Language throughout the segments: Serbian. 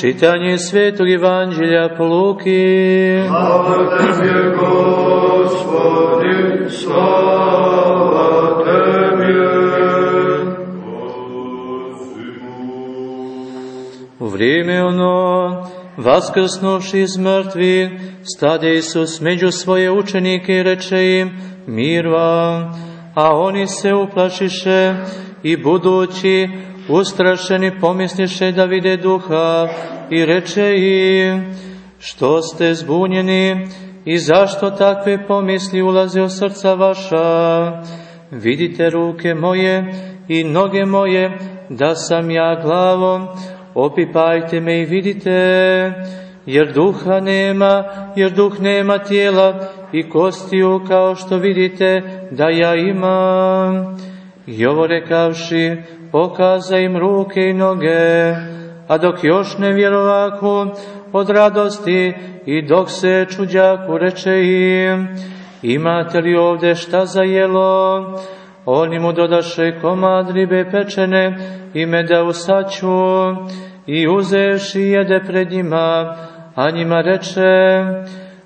Čitanje svetog evanđelja po Luki. Slava Tebe, Gospodi, slava Tebe. U vrijeme ono, vaskrsnuši iz mrtvi, stade Isus među svoje učenike i reče im, mir vam, a oni se uplašiše i budući ustrašeni pomisliše da vide duha i reče im, što ste zbunjeni i zašto takve pomisli ulaze u srca vaša? Vidite ruke moje i noge moje, da sam ja glavom, opipajte me i vidite, jer duha nema, jer duh nema tijela i kostiju kao što vidite da ja imam. I ovo rekavši, pokaza im ruke i noge, a dok još ne vjerovaku od radosti i dok se čuđaku reče im, imate li ovde šta za jelo? Oni mu dodaše komad ribe pečene i meda u saću i uzeš i jede pred njima, a njima reče,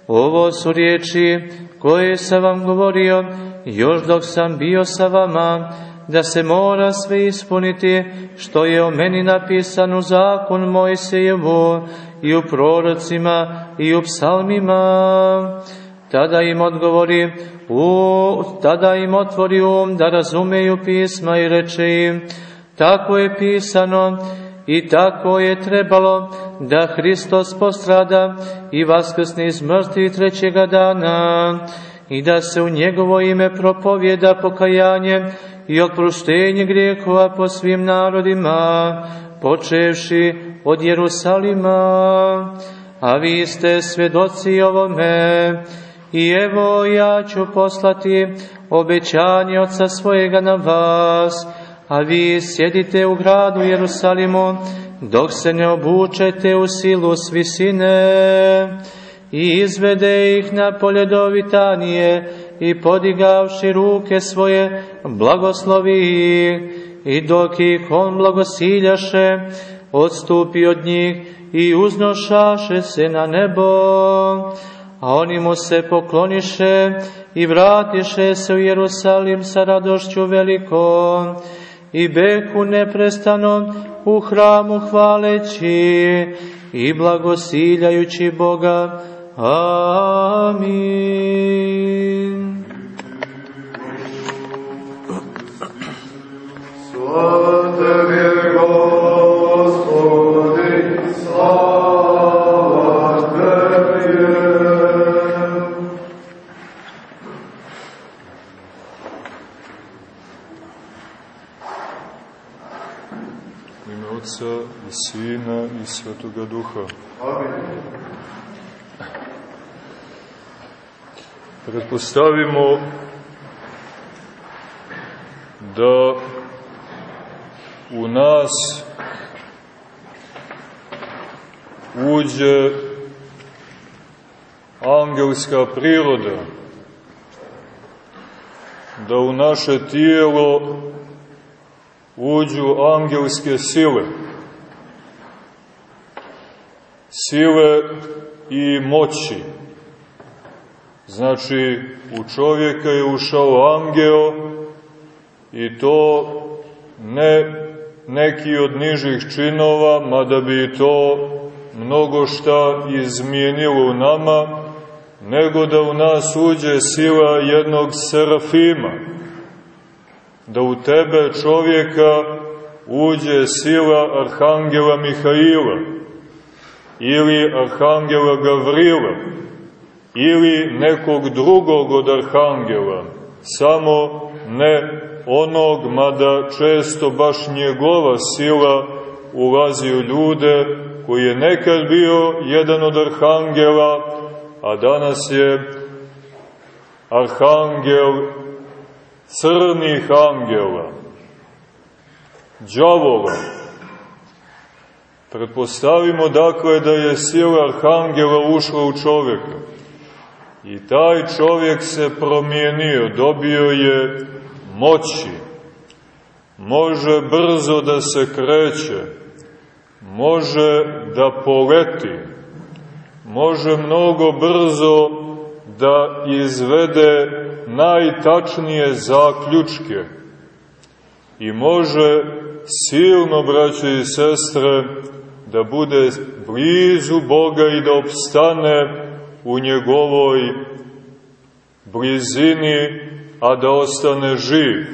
ovo su riječi koje sam vam govorio još dok sam bio sa vama, da se mora sve ispuniti što je o meni napisan u zakon Mojsejevu i u prorocima i u psalmima. Tada im odgovori, u, tada im otvori um da razumeju pisma i reče im, tako je pisano i tako je trebalo da Hristos postrada i vaskrsne iz mrtvi trećega dana i da se u njegovo ime propovjeda pokajanje i oproštenje grijehova po svim narodima, počevši od Jerusalima, a vi ste svedoci ovome, i evo ja ću poslati obećanje Otca svojega na vas, a vi sjedite u gradu Jerusalimu, dok se ne obučete u silu s visine, i izvede ih na polje do Vitanije i podigavši ruke svoje blagoslovi i dok ih on blagosiljaše odstupi od njih i uznošaše se na nebo a oni mu se pokloniše i vratiše se u Jerusalim sa radošću velikom i beku neprestano u hramu hvaleći i blagosiljajući Boga Amin. Svetoga Duha. Amin. Pretpostavimo da u nas uđe angelska priroda, da u naše tijelo uđu angelske sile, sile i moći. Znači, u čovjeka je ušao angel i to ne neki od nižih činova, mada bi to mnogo šta izmijenilo u nama, nego da u nas uđe sila jednog serafima, da u tebe čovjeka uđe sila Arhangela Mihaila ili Arhangela Gavrila ili nekog drugog od Arhangela, samo ne onog, mada često baš njegova sila ulazi u ljude, koji je nekad bio jedan od Arhangela, a danas je Arhangel crnih angela, džavola. Pretpostavimo dakle da je sila Arhangela ušla u čovjeka. I taj čovjek se promijenio, dobio je moći, može brzo da se kreće, može da poleti, može mnogo brzo da izvede najtačnije zaključke i može silno, braće i sestre, da bude blizu Boga i da opstane u njegovoj blizini, a da ostane živ.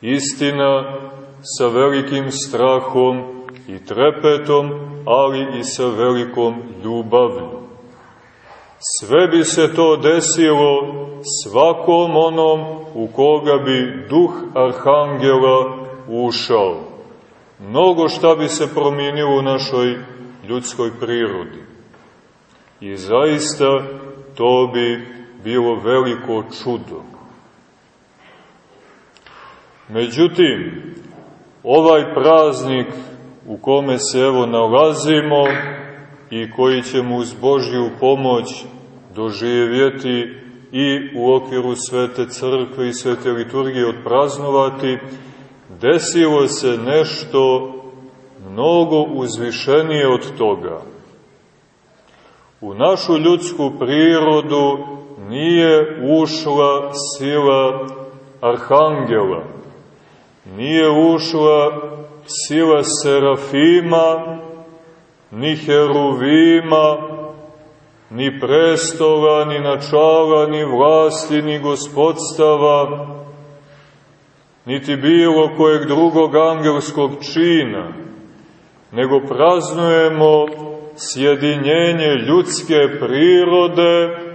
Istina sa velikim strahom i trepetom, ali i sa velikom ljubavlju. Sve bi se to desilo svakom onom u koga bi duh arhangela ušao. Mnogo šta bi se promijenilo u našoj ljudskoj prirodi. I zaista to bi bilo veliko čudo. Međutim, ovaj praznik u kome se evo nalazimo i koji ćemo uz Božju pomoć doživjeti i u okviru Svete Crkve i Svete liturgije odpraznovati, desilo se nešto mnogo uzvišenije od toga. U našu ljudsku prirodu nije ušla sila arhangela, nije ušla sila serafima, ni heruvima, ni prestola, ni načala, ni vlasti, ni gospodstava, niti bilo kojeg drugog angelskog čina, nego praznujemo sjedinjenje ljudske prirode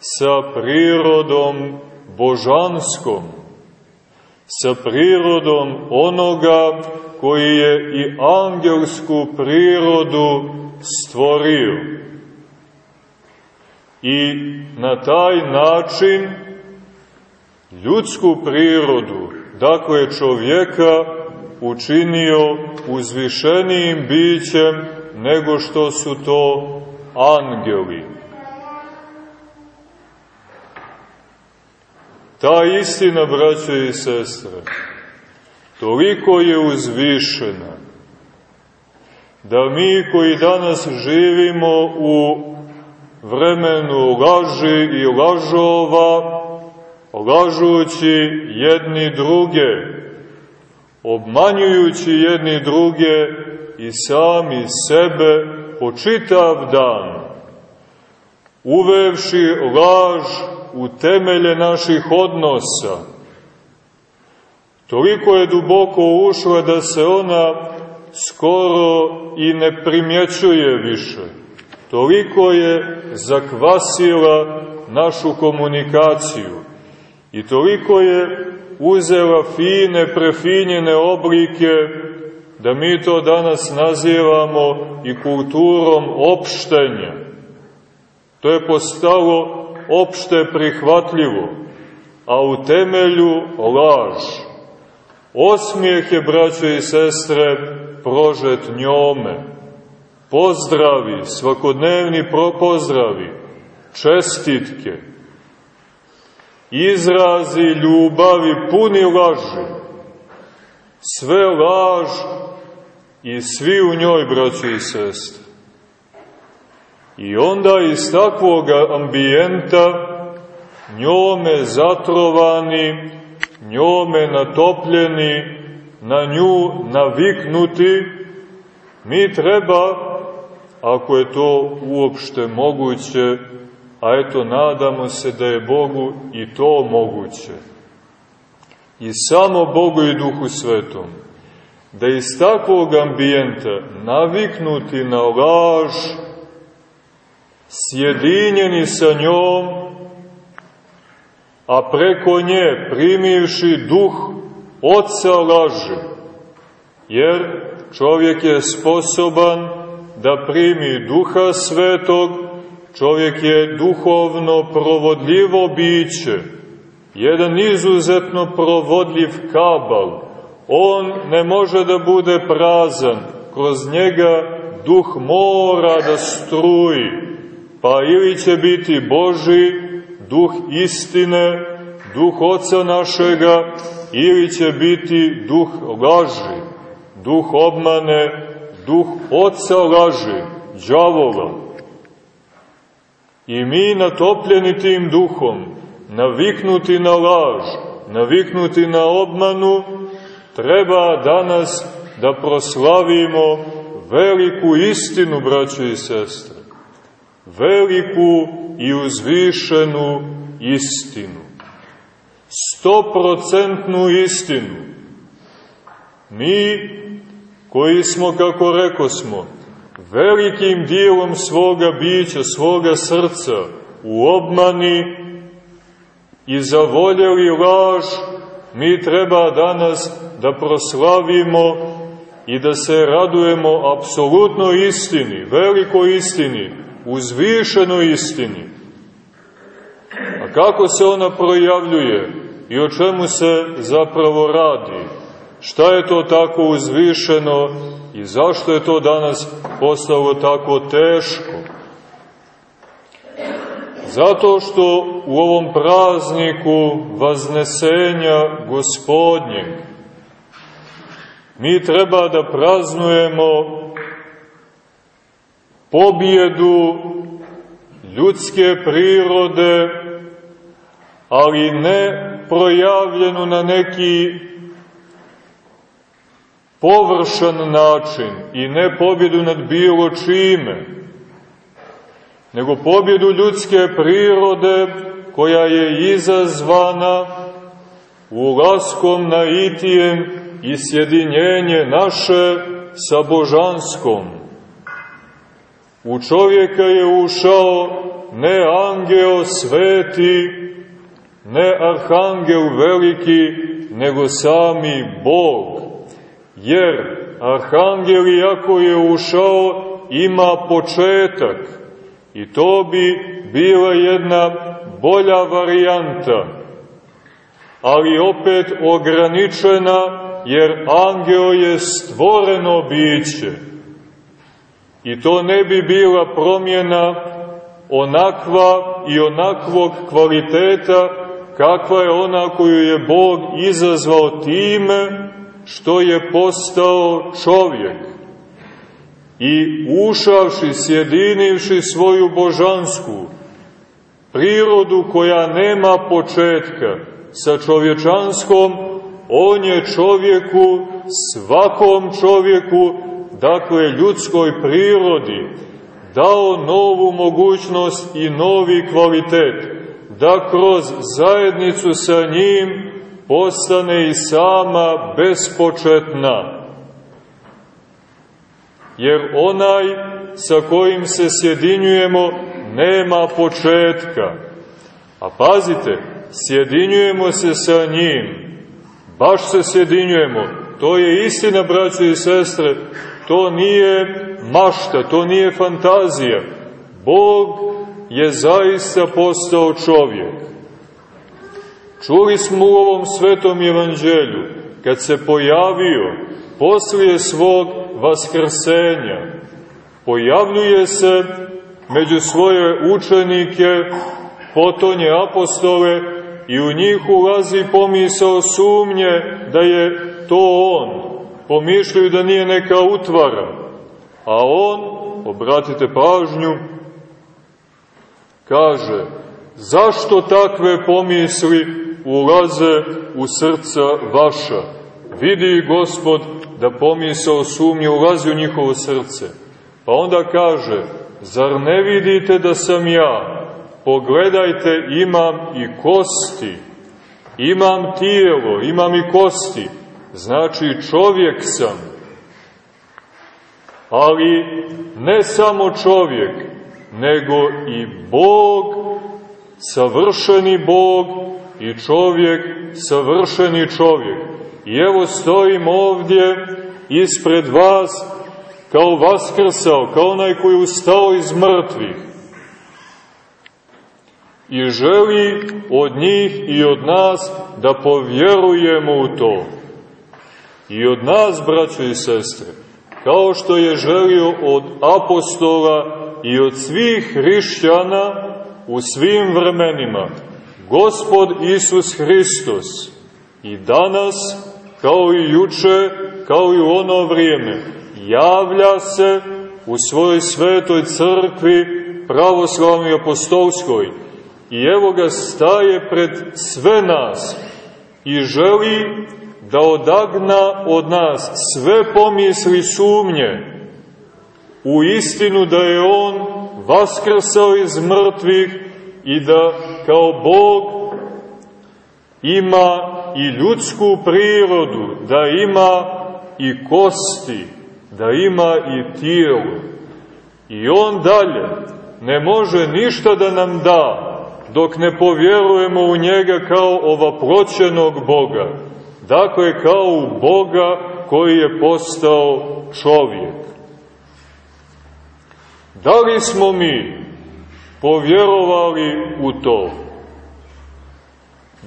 sa prirodom božanskom, sa prirodom onoga koji je i angelsku prirodu stvorio. I na taj način ljudsku prirodu, dakle čovjeka, učinio uzvišenijim bićem nego što su to angeli. Ta istina, braće i sestre, toliko je uzvišena, da mi koji danas živimo u vremenu laži i lažova, lažući jedni druge, obmanjujući jedni druge i sami sebe po čitav dan, uvevši laž u temelje naših odnosa, toliko je duboko ušla da se ona skoro i ne primjećuje više. Toliko je zakvasila našu komunikaciju i toliko je uzela fine, prefinjene oblike da mi to danas nazivamo i kulturom opštenja. To je postalo opšte prihvatljivo, a u temelju laž. Osmijeh je, braćo i sestre, prožet njome. Pozdravi, svakodnevni pozdravi, čestitke, izrazi ljubavi puni laži, sve laž i svi u njoj, braćo i sestre. I onda iz takvog ambijenta, njome zatrovani, njome natopljeni, na nju naviknuti, mi treba, ako je to uopšte moguće, a eto nadamo se da je Bogu i to moguće, i samo Bogu i Duhu Svetom, da iz takvog ambijenta naviknuti na laž, sjedinjeni sa njom, a preko nje primivši duh oca laži, jer čovjek je sposoban da primi duha svetog, čovjek je duhovno provodljivo biće, jedan izuzetno provodljiv kabal. On ne može da bude prazan, kroz njega duh mora da struji, pa ili će biti Boži, duh istine, duh Oca našega, ili će biti duh laži, duh obmane, duh oca laže, đavola. I mi natopljeni tim duhom, naviknuti na laž, naviknuti na obmanu, treba danas da proslavimo veliku istinu, braćo i sestre. Veliku i uzvišenu istinu. Stoprocentnu istinu. Mi, koji smo, kako reko smo, velikim dijelom svoga bića, svoga srca, u obmani i zavoljeli laž, mi treba danas da proslavimo i da se radujemo apsolutno istini, velikoj istini, uzvišenoj istini. A kako se ona projavljuje i o čemu se zapravo radi? Šta je to tako uzvišeno i zašto je to danas postalo tako teško? Zato što u ovom prazniku vaznesenja gospodnjeg mi treba da praznujemo pobjedu ljudske prirode, ali ne projavljenu na neki površan način i ne pobjedu nad bilo čime, nego pobjedu ljudske prirode koja je izazvana ulaskom na itijem i sjedinjenje naše sa božanskom. U čovjeka je ušao ne angeo sveti, ne arhangel veliki, nego sami Bog. Jer arhangel, iako je ušao, ima početak. I to bi bila jedna bolja varijanta, ali opet ograničena, jer angeo je stvoreno biće. I to ne bi bila promjena onakva i onakvog kvaliteta kakva je ona koju je Bog izazvao time što je postao čovjek. I ušavši, sjedinivši svoju božansku prirodu koja nema početka sa čovječanskom, on je čovjeku, svakom čovjeku, dakle ljudskoj prirodi, dao novu mogućnost i novi kvalitet, da kroz zajednicu sa njim postane i sama bespočetna. Jer onaj sa kojim se sjedinjujemo nema početka. A pazite, sjedinjujemo se sa njim, baš se sjedinjujemo, to je istina, braće i sestre, to nije mašta, to nije fantazija. Bog je zaista postao čovjek. Čuli smo u ovom svetom evanđelju, kad se pojavio poslije svog vaskrsenja, pojavljuje se među svoje učenike, potonje apostole i u njih ulazi pomisao sumnje da je to on. Pomišljaju da nije neka utvara, a on, obratite pažnju, kaže, zašto takve pomisli ulaze u srca vaša? Vidi gospod da pomisao sumnje ulazi u njihovo srce. Pa onda kaže, zar ne vidite da sam ja? Pogledajte, imam i kosti, imam tijelo, imam i kosti, znači čovjek sam. Ali ne samo čovjek, nego i Bog, savršeni Bog i čovjek, savršeni čovjek. I evo stojim ovdje ispred vas kao vaskrsao, kao onaj koji je ustao iz mrtvih. I želi od njih i od nas da povjerujemo u to. I od nas, braćo i sestre, kao što je želio od apostola i od svih hrišćana u svim vremenima, Gospod Isus Hristos i danas, kao i juče, kao i u ono vrijeme, javlja se u svojoj svetoj crkvi pravoslavnoj apostolskoj. I evo ga staje pred sve nas i želi da odagna od nas sve pomisli sumnje u istinu da je On vaskrsao iz mrtvih i da kao Bog ima i ljudsku prirodu, da ima i kosti, da ima i tijelo. I On dalje ne može ništa da nam da dok ne povjerujemo u njega kao ovaproćenog Boga. Dakle, kao u Boga koji je postao čovjek. Da li smo mi povjerovali u to?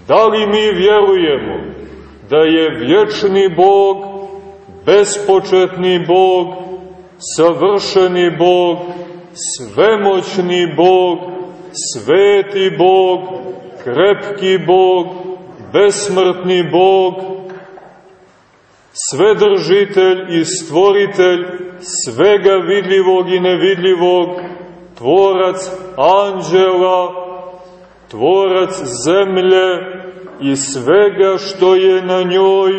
Da li mi vjerujemo da je vječni Bog, bespočetni Bog, savršeni Bog, svemoćni Bog, sveti Bog, krepki Bog, besmrtni Bog, svedržitelj i stvoritelj svega vidljivog i nevidljivog, tvorac anđela, tvorac zemlje i svega što je na njoj,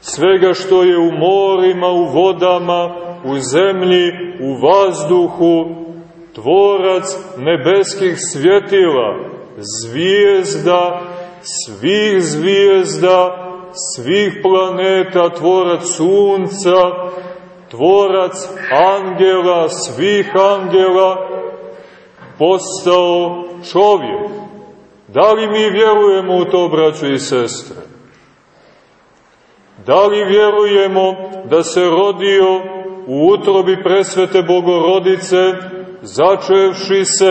svega što je u morima, u vodama, u zemlji, u vazduhu, tvorac nebeskih svjetila, zvijezda, svih zvijezda, svih planeta, tvorac sunca, tvorac angela, svih angela, postao čovjek. Da li mi vjerujemo u to, braćo i sestre? Da li vjerujemo da se rodio u utrobi presvete Bogorodice, začevši se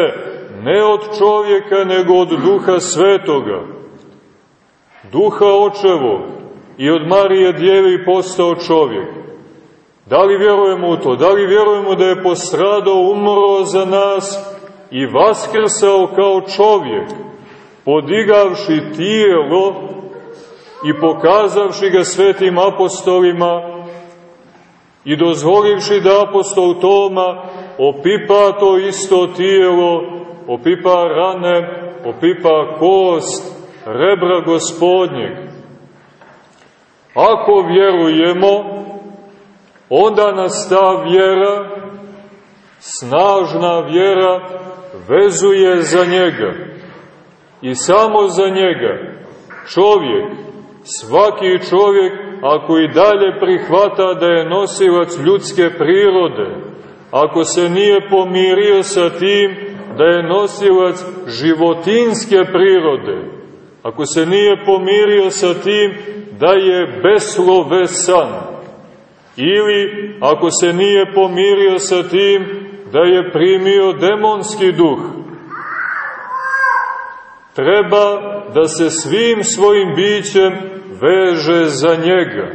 ne od čovjeka, nego od duha svetoga, duha očevog i od Marije djevi postao čovjek. Da li vjerujemo u to? Da li vjerujemo da je postradao, umro za nas i vaskrsao kao čovjek, podigavši tijelo i pokazavši ga svetim apostolima i dozvolivši da apostol Toma opipa to isto tijelo, opipa rane, opipa kost, rebra gospodnjeg. Ako vjerujemo, onda nas ta vjera, snažna vjera, vezuje za njega. I samo za njega čovjek, svaki čovjek, ako i dalje prihvata da je nosilac ljudske prirode, ako se nije pomirio sa tim da je nosilac životinske prirode, ako se nije pomirio sa tim da je beslovesan, ili ako se nije pomirio sa tim da je primio demonski duh, treba da se svim svojim bićem veže za njega.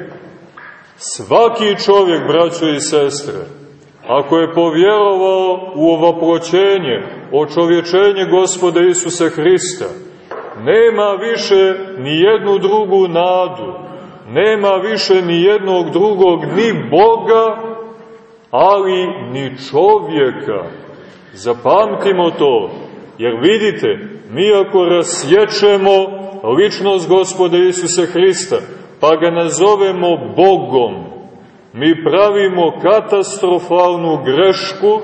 Svaki čovjek, braćo i sestre, ako je povjerovao u ovoproćenje, očovječenje gospoda Isusa Hrista, nema više ni jednu drugu nadu, nema više ni jednog drugog ni Boga, ali ni čovjeka. Zapamtimo to, jer vidite, mi ako rasječemo ličnost gospoda Isusa Hrista, pa ga nazovemo Bogom, mi pravimo katastrofalnu grešku,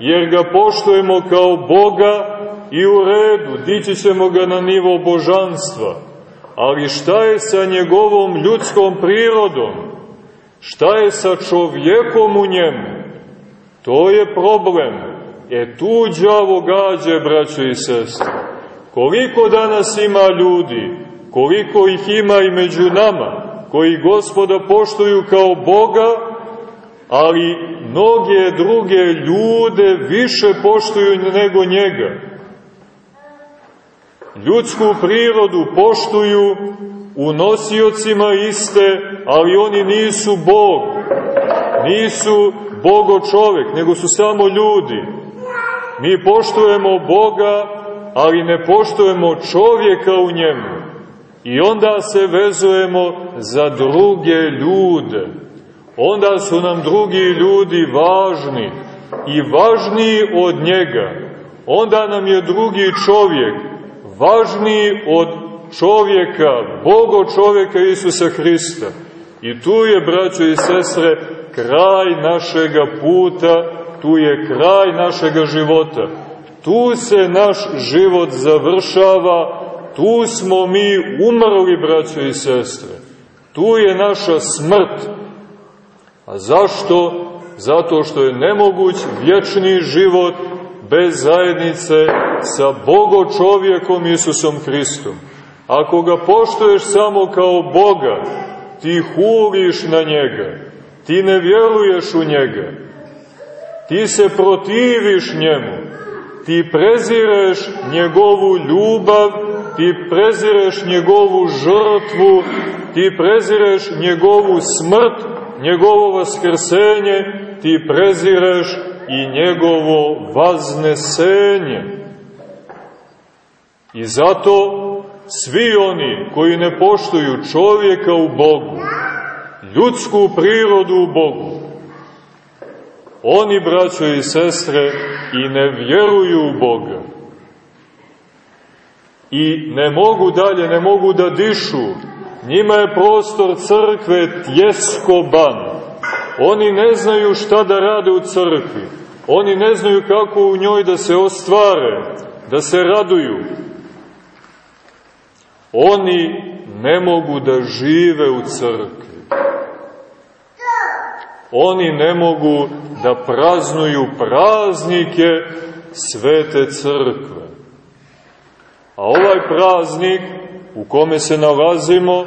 jer ga poštujemo kao Boga i u redu, dići ćemo ga na nivo božanstva. Ali šta je sa njegovom ljudskom prirodom? Šta je sa čovjekom u njemu? To je problem. E tu đavo gađe, braćo i sestre. Koliko danas ima ljudi, koliko ih ima i među nama, koji gospoda poštuju kao Boga, ali mnoge druge ljude više poštuju nego njega. Ljudsku prirodu poštuju u nosiocima iste, ali oni nisu Bog. Nisu Bogo čovek, nego su samo ljudi. Mi poštujemo Boga, ali ne poštujemo čovjeka u njemu. I onda se vezujemo za druge ljude. Onda su nam drugi ljudi važni i važniji od njega. Onda nam je drugi čovjek važniji od čovjeka, Bogo čovjeka Isusa Hrista. I tu je, braćo i sestre, kraj našega puta, tu je kraj našega života. Tu se naš život završava, tu smo mi umrli, braćo i sestre. Tu je naša smrt. A zašto? Zato što je nemoguć vječni život bez zajednice sa Bogo čovjekom Isusom Hristom. Ako ga poštoješ samo kao Boga, ti huliš na njega, ti ne vjeruješ u njega, ti se protiviš njemu, ti prezireš njegovu ljubav, ti prezireš njegovu žrtvu, ti prezireš njegovu smrt, njegovo vaskrsenje, ti prezireš i njegovo vaznesenje. I zato svi oni koji ne poštuju čovjeka u Bogu, ljudsku prirodu u Bogu, oni, braćo i sestre, i ne vjeruju u Boga. I ne mogu dalje, ne mogu da dišu. Njima je prostor crkve tjeskoban. Oni ne znaju šta da rade u crkvi. Oni ne znaju kako u njoj da se ostvare, da se raduju. Oni ne mogu da žive u crkvi. Oni ne mogu da praznuju praznike svete crkve. A ovaj praznik u kome se nalazimo,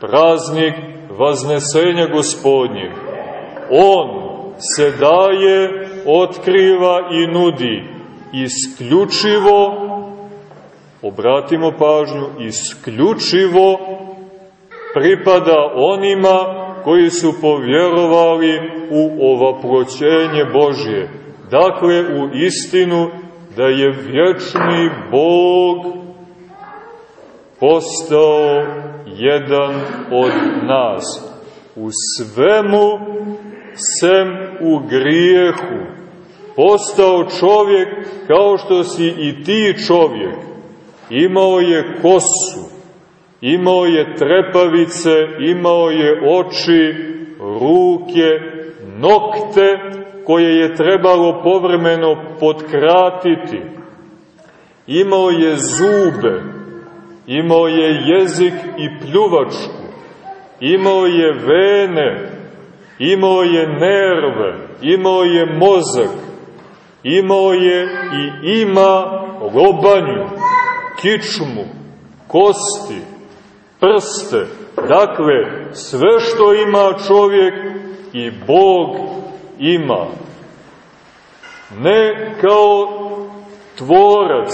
praznik vaznesenja gospodnjeg, on se daje, otkriva i nudi isključivo, obratimo pažnju, isključivo pripada onima koji su povjerovali u ovaproćenje Božje. Dakle, u istinu da je vječni Bog postao jedan od nas. U svemu, sem u grijehu, postao čovjek kao što si i ti čovjek. Imao je kosu, imao je trepavice, imao je oči, ruke, nokte koje je trebalo povremeno potkratiti. Imao je zube, imao je jezik i pljuvačku, imao je vene, imao je nerve, imao je mozak, imao je i ima lobanju, kičmu, kosti, prste, dakle, sve što ima čovjek i Bog ima. Ne kao tvorac,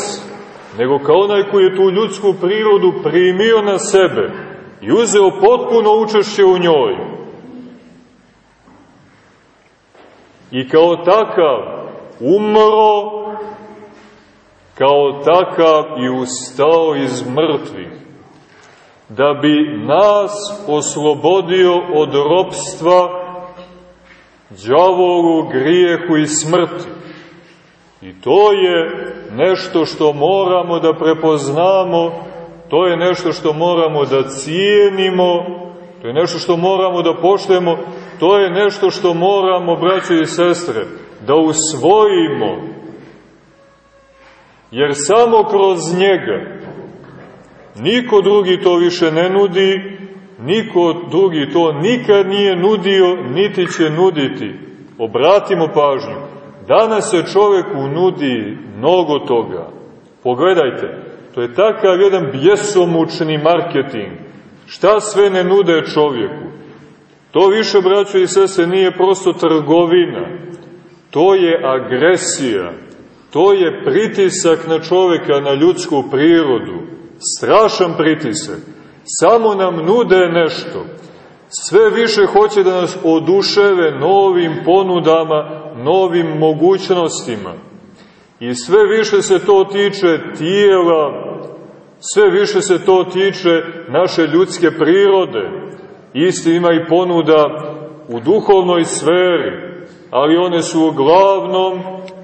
nego kao onaj koji je tu ljudsku prirodu primio na sebe i uzeo potpuno učešće u njoj. I kao takav umro, kao takav i ustao iz mrtvih, da bi nas oslobodio od ropstva džavolu, grijehu i smrti. I to je nešto što moramo da prepoznamo, to je nešto što moramo da cijenimo, to je nešto što moramo da poštujemo, to je nešto što moramo, braćo i sestre, da usvojimo. Jer samo kroz njega niko drugi to više ne nudi, niko drugi to nikad nije nudio, niti će nuditi. Obratimo pažnju. Danas se čoveku nudi mnogo toga. Pogledajte, to je takav jedan bjesomučni marketing. Šta sve ne nude čovjeku? To više, braćo i sese, nije prosto trgovina. To je agresija. To je pritisak na čoveka, na ljudsku prirodu. Strašan pritisak. Samo nam nude nešto. Sve više hoće da nas oduševe novim ponudama, novim mogućnostima. I sve više se to tiče tijela, Sve više se to tiče naše ljudske prirode. Isti ima i ponuda u duhovnoj sferi, ali one su uglavnom,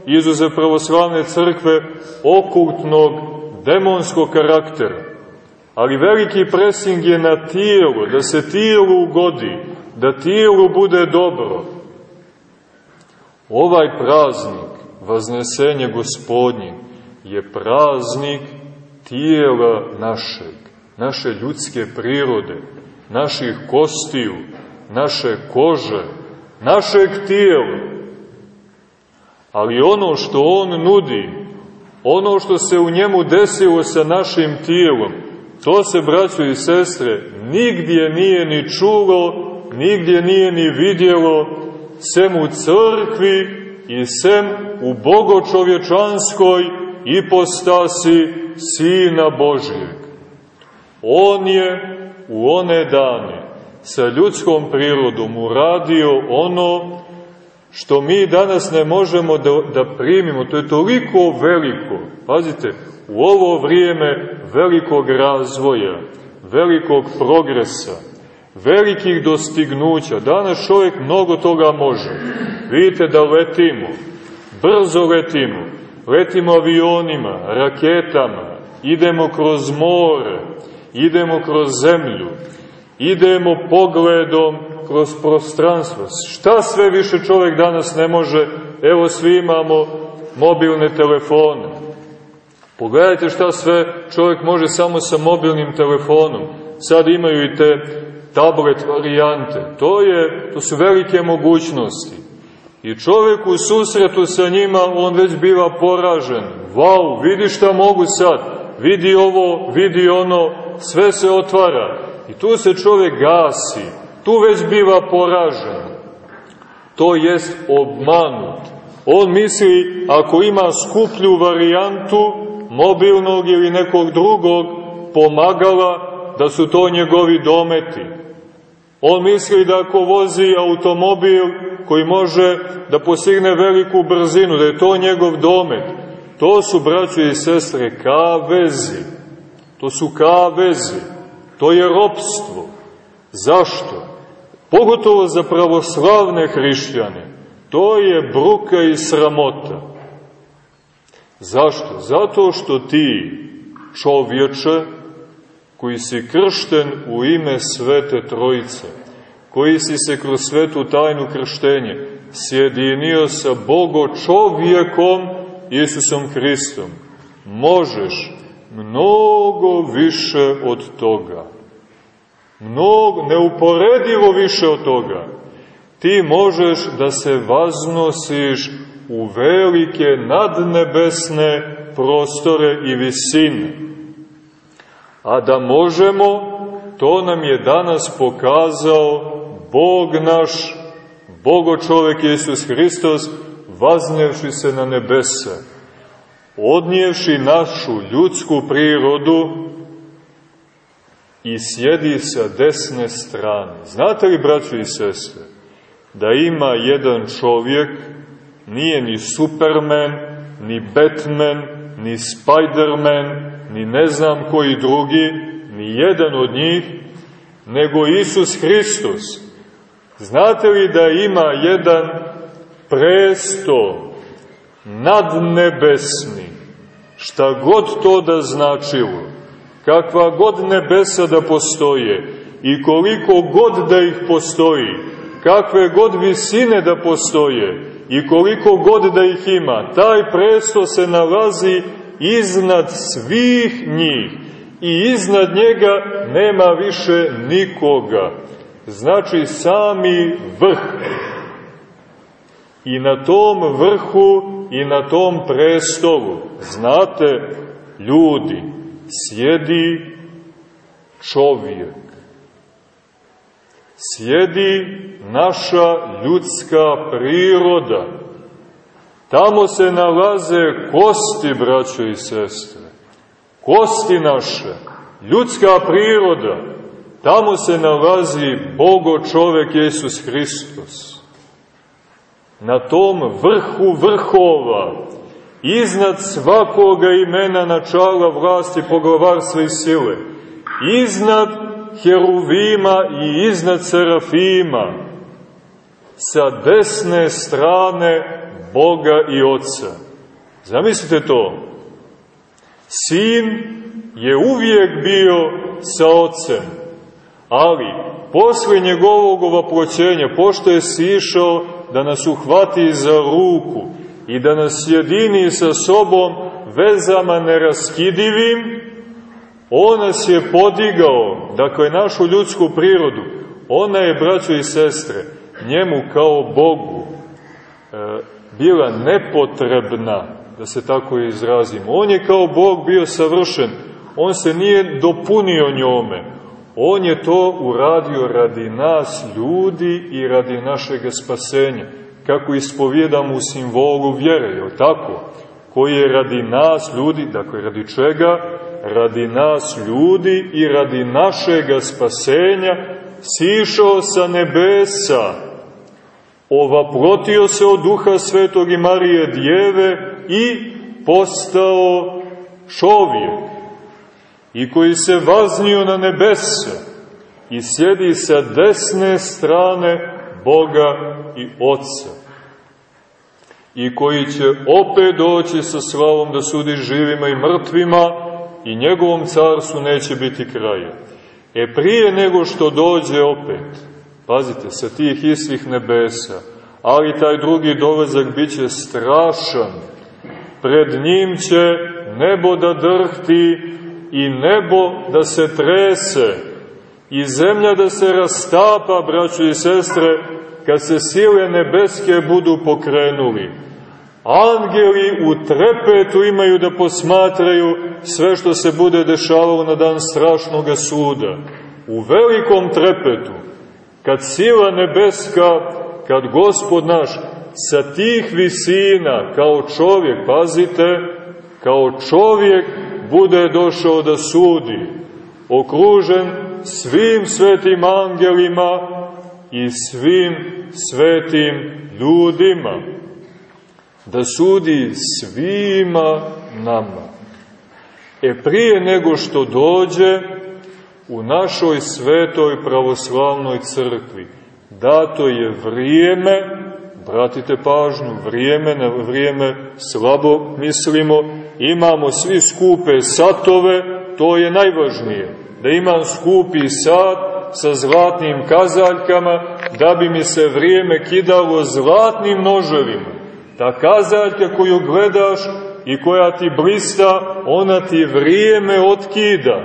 izuze pravoslavne crkve, okultnog, demonskog karaktera. Ali veliki presing je na tijelu, da se tijelu ugodi, da tijelu bude dobro. Ovaj praznik, vaznesenje gospodnje, je praznik tijela našeg, naše ljudske prirode, naših kostiju, naše kože, našeg tijela. Ali ono što on nudi, ono što se u njemu desilo sa našim tijelom, to se, braćo i sestre, nigdje nije ni čulo, nigdje nije ni vidjelo, sem u crkvi i sem u bogočovječanskoj ipostasi Sina Božijeg. On je u one dane sa ljudskom prirodom uradio ono što mi danas ne možemo da, da primimo. To je toliko veliko. Pazite, u ovo vrijeme velikog razvoja, velikog progresa, velikih dostignuća. Danas čovjek mnogo toga može. Vidite da letimo, brzo letimo, letimo avionima, raketama, idemo kroz more, idemo kroz zemlju, idemo pogledom kroz prostranstvo. Šta sve više čovjek danas ne može? Evo svi imamo mobilne telefone. Pogledajte šta sve čovjek može samo sa mobilnim telefonom. Sad imaju i te tablet varijante. To, je, to su velike mogućnosti. I čovjek u susretu sa njima, on već biva poražen. Vau, vidi šta mogu sad, vidi ovo, vidi ono, sve se otvara. I tu se čovjek gasi, tu već biva poražen. To jest obmanut. On misli, ako ima skuplju varijantu mobilnog ili nekog drugog pomagala, da su to njegovi dometi. On misli da ako vozi automobil koji može da postigne veliku brzinu, da je to njegov domet. To su, braćo i sestre, kavezi. To su kavezi. To je ropstvo. Zašto? Pogotovo za pravoslavne hrišćane. To je bruka i sramota. Zašto? Zato što ti, čovječe, koji si kršten u ime Svete Trojice, koji si se kroz svetu tajnu krštenje sjedinio sa Bogo čovjekom Isusom Hristom, možeš mnogo više od toga. Mnogo, neuporedivo više od toga. Ti možeš da se vaznosiš u velike nadnebesne prostore i visine. A da možemo, to nam je danas pokazao Bog naš, Bogo čovek Isus Hristos, vaznevši se na nebesa, odnijevši našu ljudsku prirodu i sjedi sa desne strane. Znate li, braćo i sestre, da ima jedan čovjek, nije ni Superman, ni Batman, ni Spiderman, ni ne znam koji drugi, ni jedan od njih, nego Isus Hristos. Znate li da ima jedan presto nadnebesni, šta god to da značilo, kakva god nebesa da postoje i koliko god da ih postoji, kakve god visine da postoje i koliko god da ih ima, taj presto se nalazi iznad svih njih i iznad njega nema više nikoga. Znači sami vrh. I na tom vrhu i na tom prestolu, znate, ljudi, sjedi čovjek. Sjedi naša ljudska priroda Tamo se nalaze kosti, braćo i sestre. Kosti naše, ljudska priroda. Tamo se nalazi Bogo čovek Jezus Hristos. Na tom vrhu vrhova iznad svakoga imena načala vlasti, poglavarstva i sile, iznad heruvima i iznad serafima, sa desne strane Boga i Otca. Zamislite to. Sin je uvijek bio sa Otcem, ali posle njegovog ovaproćenja, pošto je sišao da nas uhvati za ruku i da nas jedini sa sobom vezama neraskidivim, On nas je podigao, dakle, našu ljudsku prirodu. Ona je, braćo i sestre, njemu kao Bogu e, bila nepotrebna, da se tako izrazimo. On je kao Bog bio savršen, on se nije dopunio njome. On je to uradio radi nas, ljudi, i radi našeg spasenja, kako ispovjedamo u simbolu vjere, je tako? Koji je radi nas, ljudi, dakle, radi čega? Radi nas, ljudi, i radi našega spasenja, sišao sa nebesa, ovaprotio se od duha svetog i Marije djeve i postao čovjek i koji se vaznio na nebese i sjedi sa desne strane Boga i Otca i koji će opet doći sa slavom da sudi živima i mrtvima i njegovom carstvu neće biti kraja. E prije nego što dođe opet, pazite, sa tih istih nebesa, ali taj drugi dolazak bit će strašan. Pred njim će nebo da drhti i nebo da se trese i zemlja da se rastapa, braćo i sestre, kad se sile nebeske budu pokrenuli. Angeli u trepetu imaju da posmatraju sve što se bude dešavalo na dan strašnog suda. U velikom trepetu, kad sila nebeska, kad gospod naš sa tih visina, kao čovjek, pazite, kao čovjek bude došao da sudi, okružen svim svetim angelima i svim svetim ljudima, da sudi svima nama. E prije nego što dođe u našoj svetoj pravoslavnoj crkvi, dato je vrijeme, Vratite pažnju, vrijeme na vrijeme slabo mislimo, imamo svi skupe satove, to je najvažnije. Da imam skupi sat sa zlatnim kazaljkama, da bi mi se vrijeme kidalo zlatnim noževima. Ta kazaljka koju gledaš i koja ti blista, ona ti vrijeme otkida.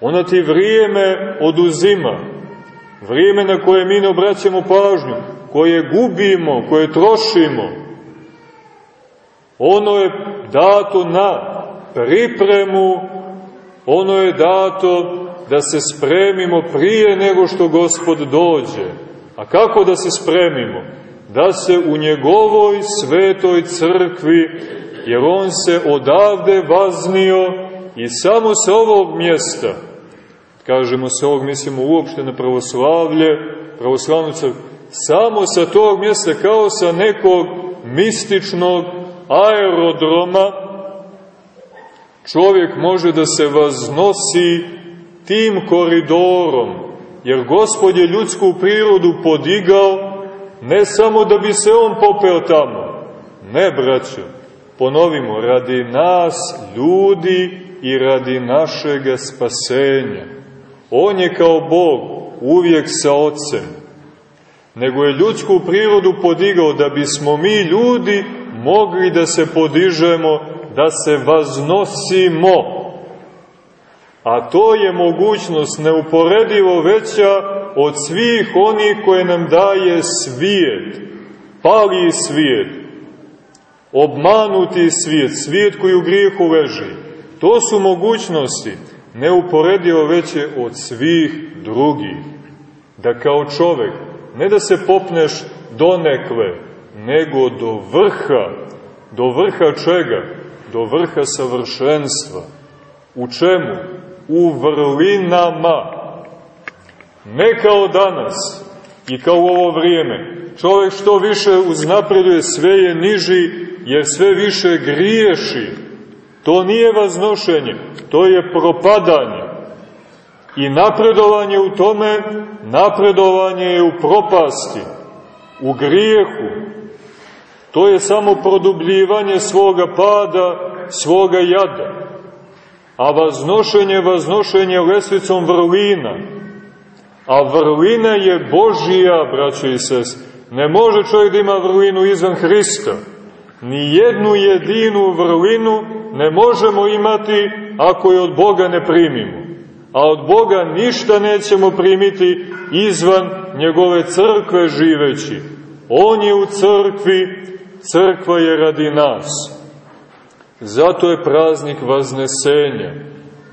Ona ti vrijeme oduzima. Vrijeme na koje mi ne obraćamo pažnju koje gubimo, koje trošimo, ono je dato na pripremu, ono je dato da se spremimo prije nego što Gospod dođe. A kako da se spremimo? Da se u njegovoj svetoj crkvi, jer on se odavde vaznio i samo sa ovog mjesta, kažemo sa ovog, mislimo uopšte na pravoslavlje, pravoslavnu crkvu, samo sa tog mjesta, kao sa nekog mističnog aerodroma, čovjek može da se vaznosi tim koridorom, jer Gospod je ljudsku prirodu podigao ne samo da bi se on popeo tamo, ne braćo, ponovimo, radi nas ljudi i radi našega spasenja. On je kao Bog uvijek sa Otcem, nego je ljudsku prirodu podigao da bismo mi ljudi mogli da se podižemo, da se vaznosimo. A to je mogućnost neuporedivo veća od svih onih koje nam daje svijet, pali svijet, obmanuti svijet, svijet koji u grijehu leži. To su mogućnosti neuporedivo veće od svih drugih. Da kao čovek ne da se popneš donekle, nego do vrha. Do vrha čega? Do vrha savršenstva. U čemu? U vrlinama. Ne kao danas i kao u ovo vrijeme. Čovjek što više uznapreduje, sve je niži jer sve više griješi. To nije vaznošenje, to je propadanje. I napredovanje u tome, napredovanje je u propasti, u grijehu. To je samo produbljivanje svoga pada, svoga jada. A vaznošenje, vaznošenje lesvicom vrlina. A vrlina je Božija, braćo i sest. Ne može čovjek da ima vrlinu izvan Hrista. Ni jednu jedinu vrlinu ne možemo imati ako je od Boga ne primimo. A od Boga ništa nećemo primiti izvan njegove crkve živeći. On je u crkvi, crkva je radi nas. Zato je praznik vaznesenja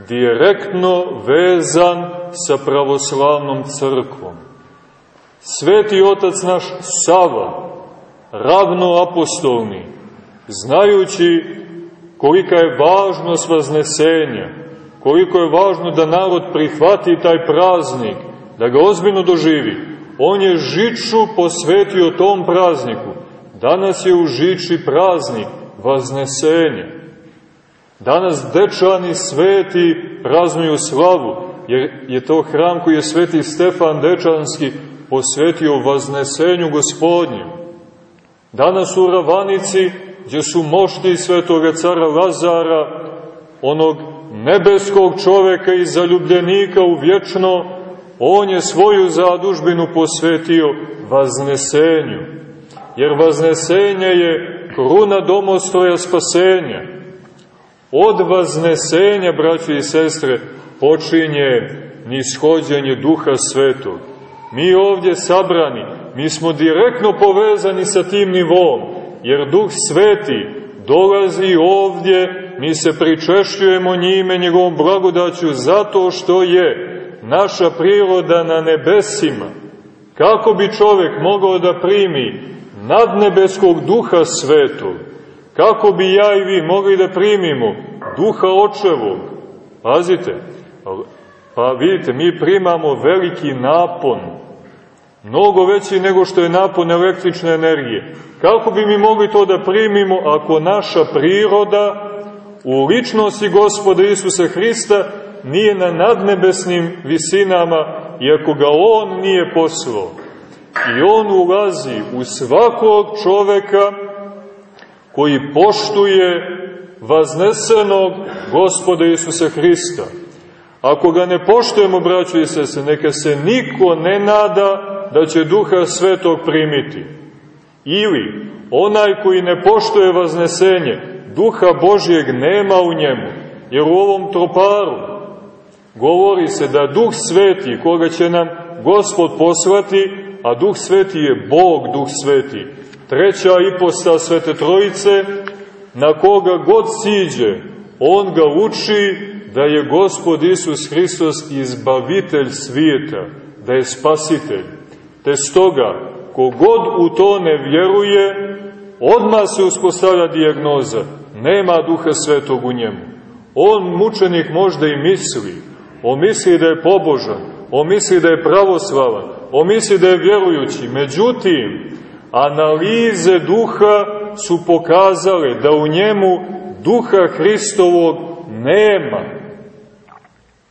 direktno vezan sa pravoslavnom crkvom. Sveti otac naš Sava, ravno apostolni, znajući kolika je važnost vaznesenja, koliko je važno da narod prihvati taj praznik, da ga ozbiljno doživi, on je žiču posvetio tom prazniku. Danas je u žiči praznik vaznesenja. Danas dečani sveti praznuju slavu, jer je to hram koji je sveti Stefan Dečanski posvetio vaznesenju gospodnjem. Danas u Ravanici, gdje su mošti svetoga cara Lazara, onog nebeskog čoveka i zaljubljenika u vječno, on je svoju zadužbinu posvetio vaznesenju. Jer vaznesenje je kruna domostroja spasenja. Od vaznesenja, braći i sestre, počinje nishođenje duha svetog. Mi ovdje sabrani, mi smo direktno povezani sa tim nivom, jer duh sveti dolazi ovdje, mi se pričešćujemo njime, njegovom blagodaću, zato što je naša priroda na nebesima. Kako bi čovek mogao da primi nadnebeskog duha svetog? Kako bi ja i vi mogli da primimo duha očevog? Pazite, pa vidite, mi primamo veliki napon, mnogo veći nego što je napon električne energije. Kako bi mi mogli to da primimo ako naša priroda u ličnosti gospoda Isusa Hrista nije na nadnebesnim visinama, iako ga On nije poslao. I On ulazi u svakog čoveka koji poštuje vaznesenog gospoda Isusa Hrista. Ako ga ne poštujemo, braćo i sese, neka se niko ne nada da će duha svetog primiti. Ili onaj koji ne poštuje vaznesenje, duha Božjeg nema u njemu, jer u ovom troparu govori se da duh sveti, koga će nam gospod poslati, a duh sveti je Bog, duh sveti, treća iposta svete trojice, na koga god siđe, on ga uči da je gospod Isus Hristos izbavitelj svijeta, da je spasitelj. Te stoga, kogod u to ne vjeruje, odmah se uspostavlja dijagnoza, nema duha svetog u njemu. On, mučenik, možda i misli, on misli da je pobožan, on misli da je pravoslavan, on misli da je vjerujući. Međutim, analize duha su pokazale da u njemu duha Hristovog nema.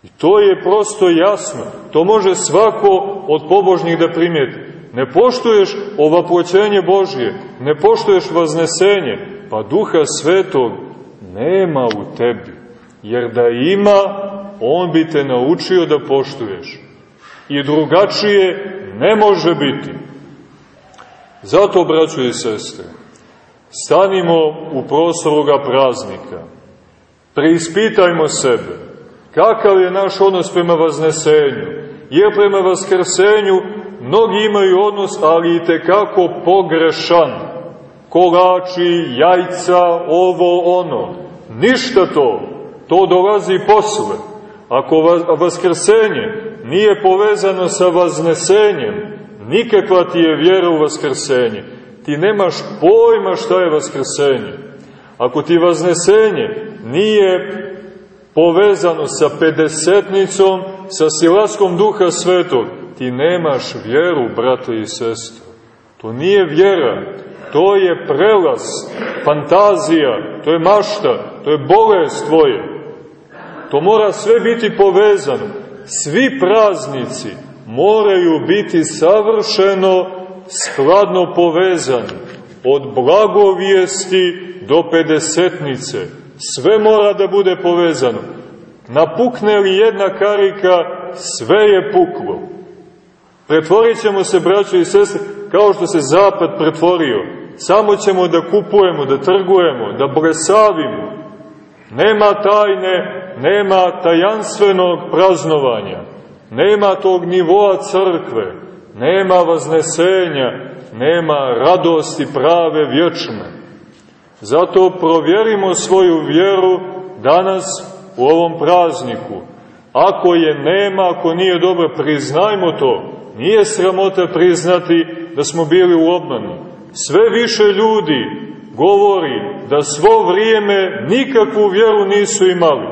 I to je prosto jasno. To može svako od pobožnih da primijeti. Ne poštuješ ovaploćenje Božije, ne poštuješ vaznesenje, pa duha svetog nema u tebi. Jer da ima, on bi te naučio da poštuješ. I drugačije ne može biti. Zato, braćo i sestre, stanimo u prostor ovoga praznika. Preispitajmo sebe. Kakav je naš odnos prema vaznesenju? Jer prema vaskrsenju mnogi imaju odnos, ali i tekako pogrešan. Kolači, jajca, ovo, ono. Ništa to. To dolazi posle. Ako vaskrsenje nije povezano sa vaznesenjem, nikakva ti je vjera u vaskrsenje. Ti nemaš pojma šta je vaskrsenje. Ako ti vaznesenje nije povezano sa pedesetnicom, sa silaskom duha svetog, ti nemaš vjeru, brate i sestre. To nije vjera. to je prelaz, fantazija, to je mašta, to je bolest tvoje. To mora sve biti povezano. Svi praznici moraju biti savršeno skladno povezani. Od blagovijesti do pedesetnice. Sve mora da bude povezano. Napukne li jedna karika, sve je puklo. Pretvorit ćemo se, braćo i sestre, kao što se zapad pretvorio. Samo ćemo da kupujemo, da trgujemo, da blesavimo. Nema tajne, nema tajanstvenog praznovanja. Nema tog nivoa crkve, nema vaznesenja, nema radosti prave vječne. Zato provjerimo svoju vjeru danas u ovom prazniku. Ako je nema, ako nije dobro, priznajmo to. Nije sramota priznati da smo bili u obmanu. Sve više ljudi govori da svo vrijeme nikakvu vjeru nisu imali.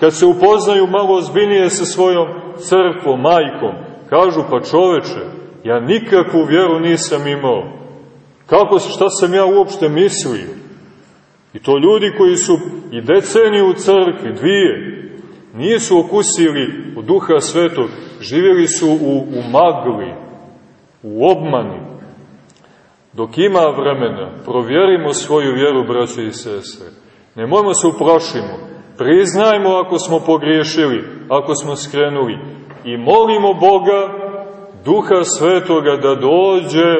Kad se upoznaju malo ozbiljnije sa svojom crkvom, majkom, kažu pa čoveče, ja nikakvu vjeru nisam imao. Kako, šta sam ja uopšte mislio? I to ljudi koji su i decenije u crkvi, dvije, nisu okusili u duha svetog, živjeli su u, u magli, u obmani. Dok ima vremena, provjerimo svoju vjeru, braće i sestre. Nemojmo se uplašimo. Priznajmo ako smo pogriješili, ako smo skrenuli. I molimo Boga, duha svetoga, da dođe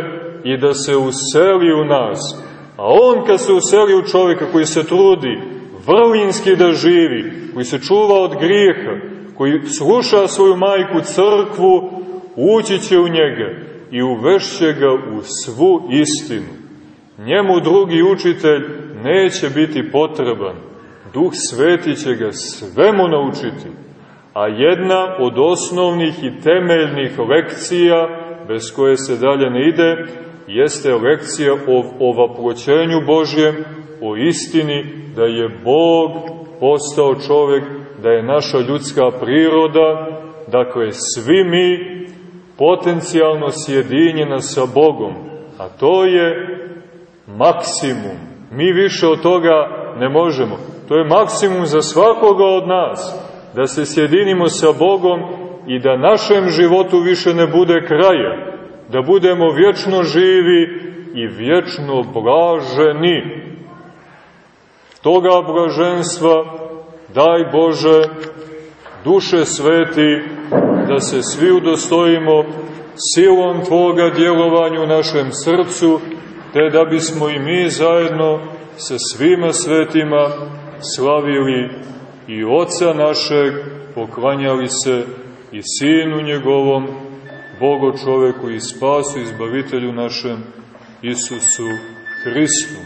i da se useli u nas A on kad se useli u čovjeka koji se trudi vrlinski da živi, koji se čuva od grijeha, koji sluša svoju majku crkvu, ući će u njega i uvešće ga u svu istinu. Njemu drugi učitelj neće biti potreban. Duh Sveti će ga svemu naučiti. A jedna od osnovnih i temeljnih lekcija, bez koje se dalje ne ide, jeste lekcija o, o vaproćenju Božjem, o istini da je Bog postao čovek, da je naša ljudska priroda, dakle svi mi potencijalno sjedinjena sa Bogom, a to je maksimum. Mi više od toga ne možemo. To je maksimum za svakoga od nas, da se sjedinimo sa Bogom i da našem životu više ne bude kraja, da budemo vječno živi i vječno blaženi. Toga blaženstva daj Bože duše sveti da se svi udostojimo silom Tvoga djelovanja u našem srcu, te da bismo i mi zajedno sa svima svetima slavili i Oca našeg, poklanjali se i Sinu njegovom, Bogo čoveku i spasu izbavitelju našem Isusu Hristu.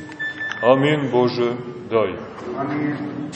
Amin Bože, daj. Amin.